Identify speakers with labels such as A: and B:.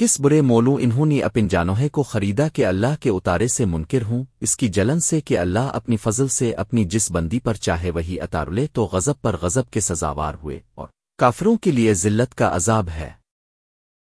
A: کس برے مولو انہوں نے اپن جانوہے کو خریدا کہ اللہ کے اتارے سے منکر ہوں؟ اس کی جلن سے کہ اللہ اپنی فضل سے اپنی جس بندی پر چاہے وہی اتار لے تو غضب پر غضب کے سزاوار ہوئے اور کافروں کے لیے ذلت کا عذاب ہے۔